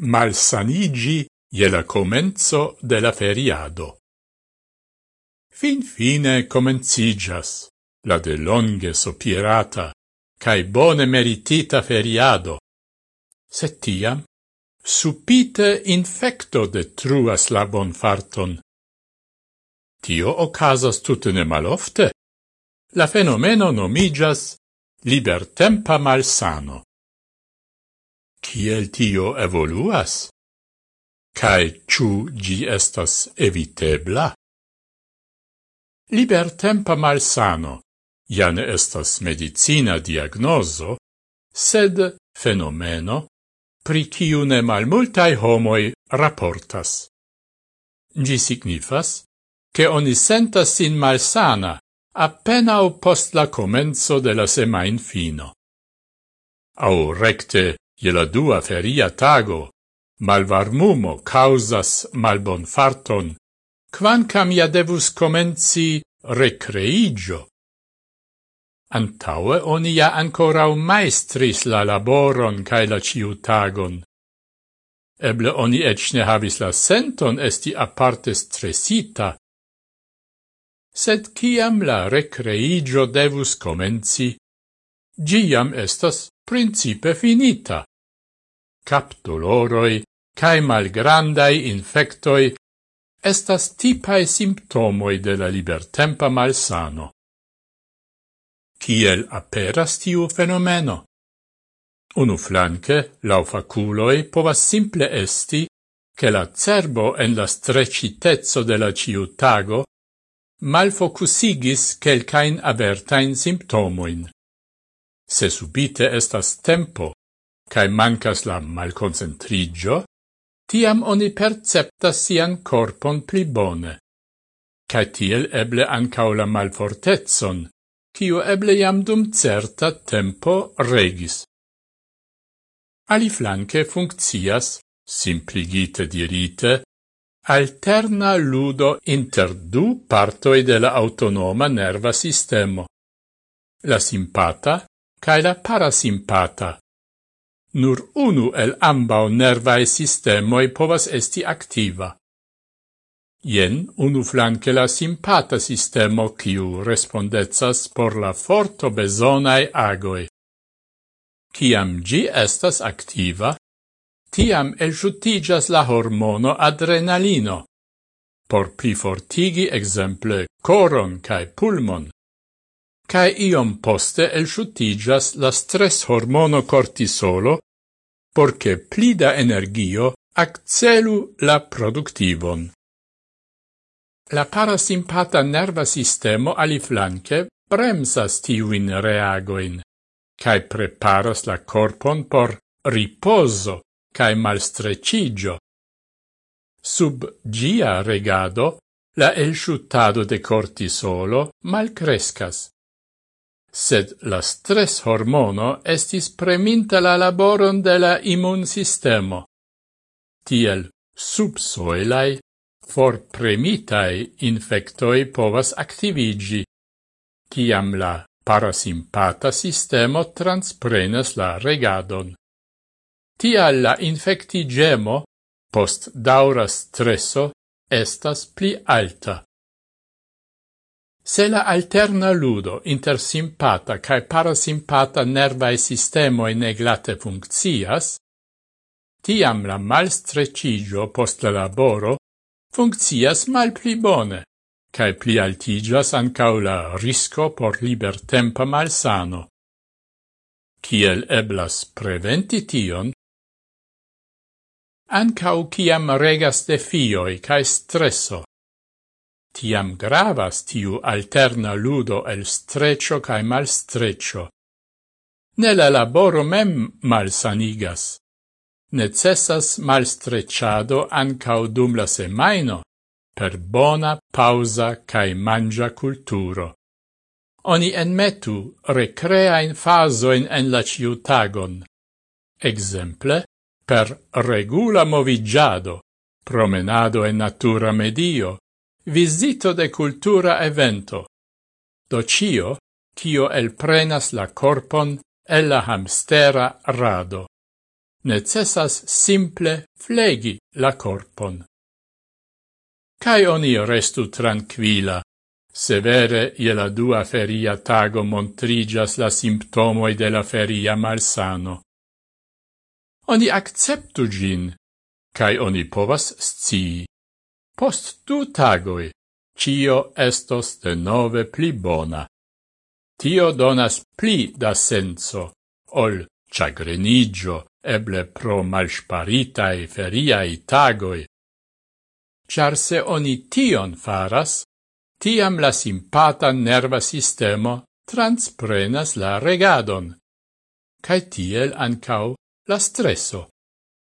malsanigi je la comenzo de la feriado. Fin fine comencigas la de longe sopirata cae bone meritita feriado. Set tiam, supite infecto detruas la bonfarton. Tio ocasas tutene malofte. La fenomeno nomigas libertempa malsano. Ciel tio evoluas? Cae ciu gi estas evitebla? Libertempa malsano ja ne estas medicina diagnoso, sed fenomeno pri kiu ne malmultai homoi raportas. Gi signifas, che oni sentas sin malsana appena o post la comenzo de la semain fino. Au recte Je la dua feria tago, malvarmumo causas malbonfarton, quancam ia devus comenzi recreigio. Antaue oni ja ancorau maestris la laboron cae la ciutagon. Eble oni ecne havis la senton esti aparte stressita. Sed ciam la recreigio devus comenzi, giam estas principe finita capdoloroi cae malgrandai infectoi estas tipae simptomoi de la libertempa malsano. Ciel aperas tiu fenomeno? Unu flanque, lau faculoi povas simple esti che la cerbo en la strecitezzo de la ciutago malfocusigis quelcain avertain symptomoin. Se subite estas tempo cae mancas la malconcentrigio, tiam oni perceptas sian corpon pli bone. Cae tiel eble ancau la malfortezon, cio eble jam dum certa tempo regis. Aliflanque funccias, simpligite dirite, alterna ludo inter du partoi de la autonoma nerva sistemo, la simpata cae la parasimpata, Nur unu el ambau nervae sistemoi povas esti activa. Ien unu flanque la simpata sistemo kiu respondezas por la forto besonae agoi. Ciam gi estas activa, tiam elxutigas la hormono adrenalino, por plifortigi exemple coron cae pulmon cae iom poste elshutigas la stress hormono cortisolo, porce plida energio accelu la productivon. La parasimpata nerva sistemo aliflanque bremsas tiuin reagoin, cae preparas la corpon por riposo cae malstrecigio. Sub gia regado, la elsciutado de cortisolo malcrescas, sed la stress hormono estis preminta la laboron de la immunsistemo. Tiel subsoelai, for premitai infectoi povas activigi, ciam la parasimpata sistemo transprenas la regadon. Tial la infectigemo, post daura stresso, estas pli alta. Se la alterna ludo inter simpata cae parasimpata nervae sistemoi neglate funccias, tiam la malstrecigio post la laboro funccias mal pli bone, cae pli altigas ancau la risco por libertempa malsano. Ciel eblas preventi tion? Ancau ciam regas defioi cae stresso, Tiam gravas tiu alterna ludo el streccio cae mal streccio. Ne la laboro mem malsanigas. Necessas malstrecciado ancau dum la semaino per bona pausa cae mangia culturo. Oni enmetu recreain fasoin en la ciutagon. Exemple, per regula movigiado, promenado en natura medio, visito de cultura evento. Do cio, cio elprenas la corpon el la hamstera rado. Necessas simple flegi la corpon. Cai oni restu tranquila, severe ie je la dua feria tago montrigas la simptomoi de la feria malsano. Oni acceptu gin, cae oni povas scii Post du tagoi, cio estos de nove pli bona. Tio donas pli da senso, ol chagrenigio, eble pro malsparitae feriae tagoi. Char se oni tion faras, tiam la simpata nerva sistemo transprenas la regadon, cae tiel ancau la stresso.